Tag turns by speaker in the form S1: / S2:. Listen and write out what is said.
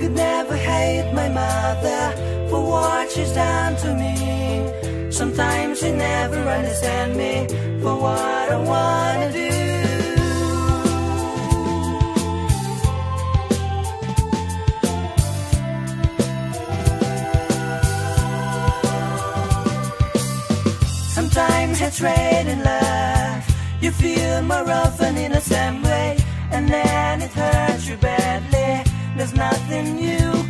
S1: could never hate my mother for what she's done to me. Sometimes she never understand me for what I wanna do. Sometimes hatred and love you feel more often in the same way, and then it hurts you badly there's nothing you